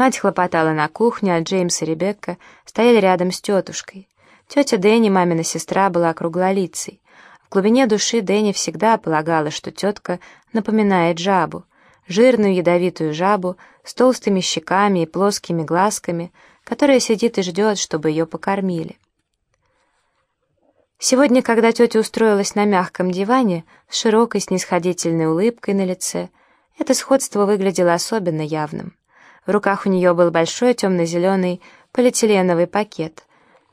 Мать хлопотала на кухне, а Джеймс и Ребекка стояли рядом с тетушкой. Тетя Дэнни, мамина сестра, была круглолицей. В глубине души Дэнни всегда полагала, что тетка напоминает жабу, жирную ядовитую жабу с толстыми щеками и плоскими глазками, которая сидит и ждет, чтобы ее покормили. Сегодня, когда тетя устроилась на мягком диване с широкой снисходительной улыбкой на лице, это сходство выглядело особенно явным. В руках у нее был большой темно-зеленый полиэтиленовый пакет,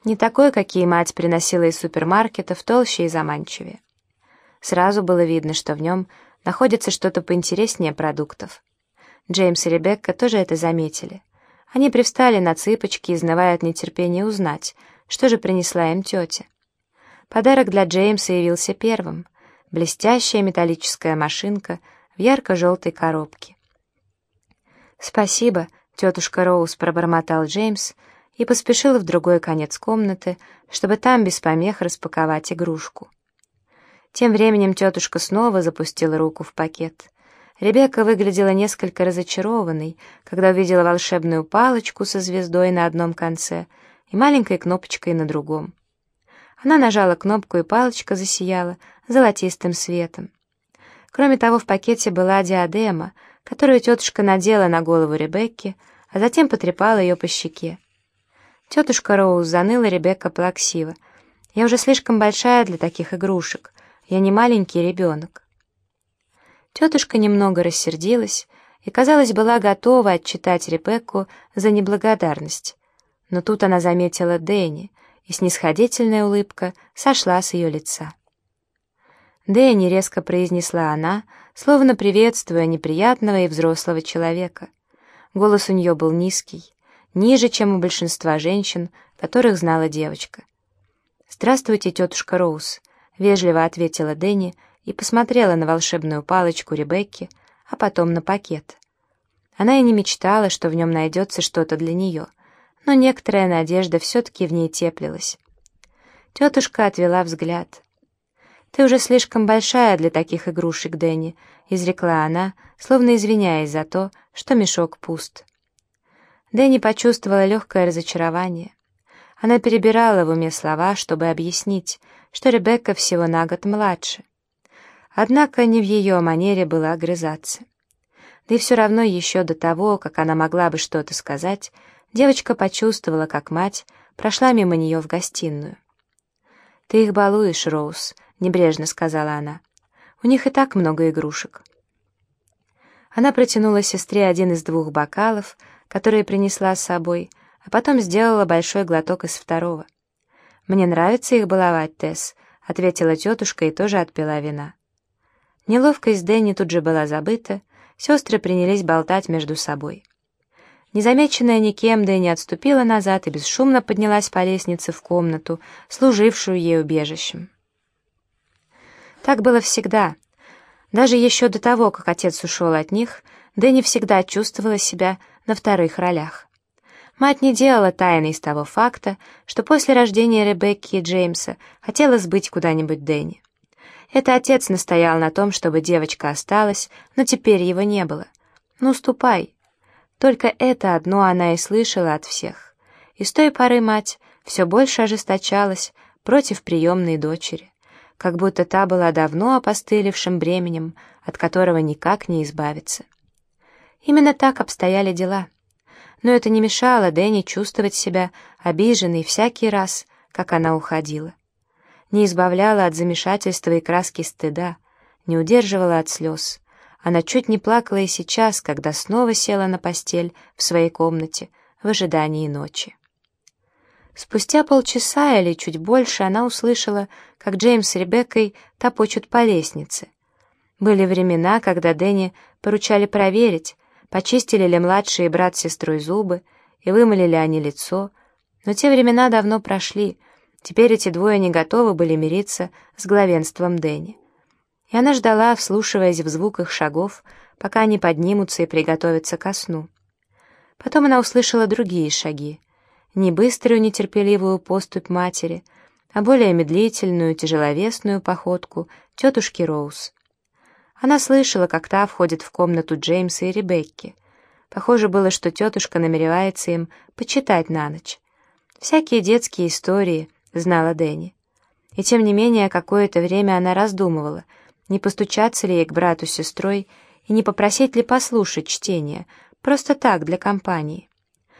не такой, какие мать приносила из супермаркетов, толще и заманчивее. Сразу было видно, что в нем находится что-то поинтереснее продуктов. Джеймс и Ребекка тоже это заметили. Они привстали на цыпочки, изнывая от нетерпения узнать, что же принесла им тетя. Подарок для Джеймса явился первым — блестящая металлическая машинка в ярко-желтой коробке. «Спасибо», — тетушка Роуз пробормотал Джеймс и поспешил в другой конец комнаты, чтобы там без помех распаковать игрушку. Тем временем тетушка снова запустила руку в пакет. Ребекка выглядела несколько разочарованной, когда увидела волшебную палочку со звездой на одном конце и маленькой кнопочкой на другом. Она нажала кнопку, и палочка засияла золотистым светом. Кроме того, в пакете была диадема, которую тетушка надела на голову Ребекки, а затем потрепала ее по щеке. Тетушка Роуз заныла Ребекка плаксиво. «Я уже слишком большая для таких игрушек. Я не маленький ребенок». Тетушка немного рассердилась и, казалось, была готова отчитать Ребекку за неблагодарность. Но тут она заметила Дэнни, и снисходительная улыбка сошла с ее лица. Дэнни резко произнесла она, словно приветствуя неприятного и взрослого человека. Голос у нее был низкий, ниже, чем у большинства женщин, которых знала девочка. «Здравствуйте, тетушка Роуз», — вежливо ответила Дэнни и посмотрела на волшебную палочку Ребекки, а потом на пакет. Она и не мечтала, что в нем найдется что-то для нее, но некоторая надежда все-таки в ней теплилась. Тетушка отвела взгляд — «Ты уже слишком большая для таких игрушек, Дэнни», — изрекла она, словно извиняясь за то, что мешок пуст. Дэнни почувствовала легкое разочарование. Она перебирала в уме слова, чтобы объяснить, что Ребекка всего на год младше. Однако не в ее манере было огрызаться. Да и все равно еще до того, как она могла бы что-то сказать, девочка почувствовала, как мать прошла мимо нее в гостиную. «Ты их балуешь, Роуз», — небрежно сказала она. «У них и так много игрушек». Она протянула сестре один из двух бокалов, которые принесла с собой, а потом сделала большой глоток из второго. «Мне нравится их баловать, Тесс», — ответила тетушка и тоже отпила вина. Неловкость Дэнни тут же была забыта, сестры принялись болтать между собой. Незамеченная никем, Дэнни отступила назад и бесшумно поднялась по лестнице в комнату, служившую ей убежищем. Так было всегда. Даже еще до того, как отец ушел от них, Дэнни всегда чувствовала себя на вторых ролях. Мать не делала тайны из того факта, что после рождения Ребекки и Джеймса хотела сбыть куда-нибудь Дэнни. Это отец настоял на том, чтобы девочка осталась, но теперь его не было. «Ну, ступай». Только это одно она и слышала от всех. И с той поры мать все больше ожесточалась против приемной дочери как будто та была давно опостылевшим бременем, от которого никак не избавиться. Именно так обстояли дела. Но это не мешало Дэнни чувствовать себя обиженной всякий раз, как она уходила. Не избавляла от замешательства и краски стыда, не удерживала от слез. Она чуть не плакала и сейчас, когда снова села на постель в своей комнате в ожидании ночи. Спустя полчаса или чуть больше она услышала, как Джеймс с Ребеккой топочут по лестнице. Были времена, когда Дэнни поручали проверить, почистили ли младшие брат с сестрой зубы и вымыли ли они лицо, но те времена давно прошли, теперь эти двое не готовы были мириться с главенством Дэнни. И она ждала, вслушиваясь в звук их шагов, пока они поднимутся и приготовятся ко сну. Потом она услышала другие шаги не быструю нетерпеливую поступь матери, а более медлительную, тяжеловесную походку тетушки Роуз. Она слышала, как та входит в комнату Джеймса и Ребекки. Похоже было, что тетушка намеревается им почитать на ночь. Всякие детские истории, знала Дэнни. И тем не менее, какое-то время она раздумывала, не постучаться ли ей к брату с сестрой и не попросить ли послушать чтение, просто так, для компании.